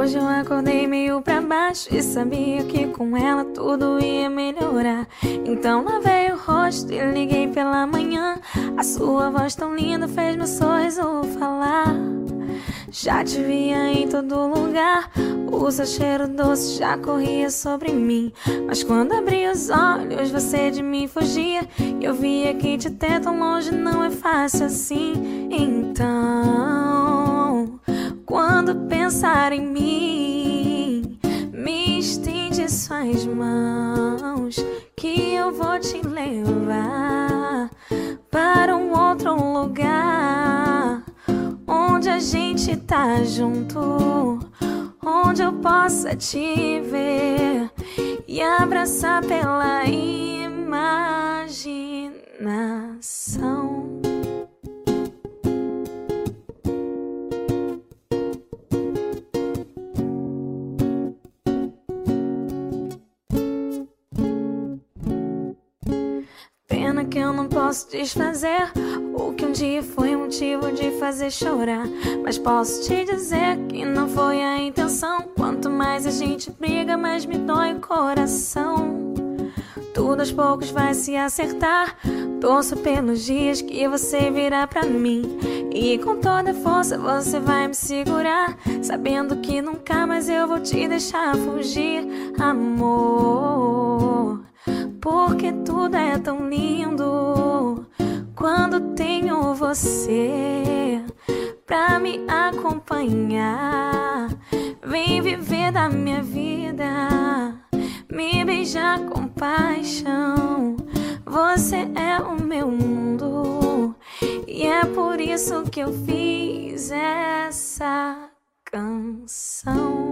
Hoje eu acordei meio pra baixo e sabia que com ela tudo ia melhorar. Então lavei o rosto e liguei pela manhã. A sua voz tão linda fez meu sorriso falar. Já te via em todo lugar, o seu cheiro doce já corria sobre mim. Mas quando abri os olhos, você de mim fugia. Eu via que te ter tão longe não é fácil assim. Então. Pensar em mim, me estende suas mãos, que eu vou te levar para um outro lugar onde a gente tá junto, onde eu possa te ver e abraçar pela imaginação. Que eu não posso desfazer o que um dia foi motivo de fazer chorar. Mas posso te dizer que não foi a intenção. Quanto mais a gente briga, mais me dói o coração. Tudo aos poucos vai se acertar. Torço pelos dias que você virá pra mim. E com toda força você vai me segurar. Sabendo que nunca mais eu vou te deixar fugir, amor. Porque tudo é tão lindo quando tenho você pra me acompanhar. Vem viver da minha vida, me beijar com paixão. Você é o meu mundo e é por isso que eu fiz essa canção.